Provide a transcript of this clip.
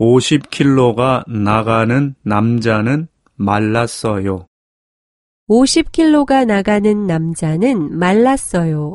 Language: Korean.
50킬로가 나가는 남자는 말랐어요. 50킬로가 나가는 남자는 말랐어요.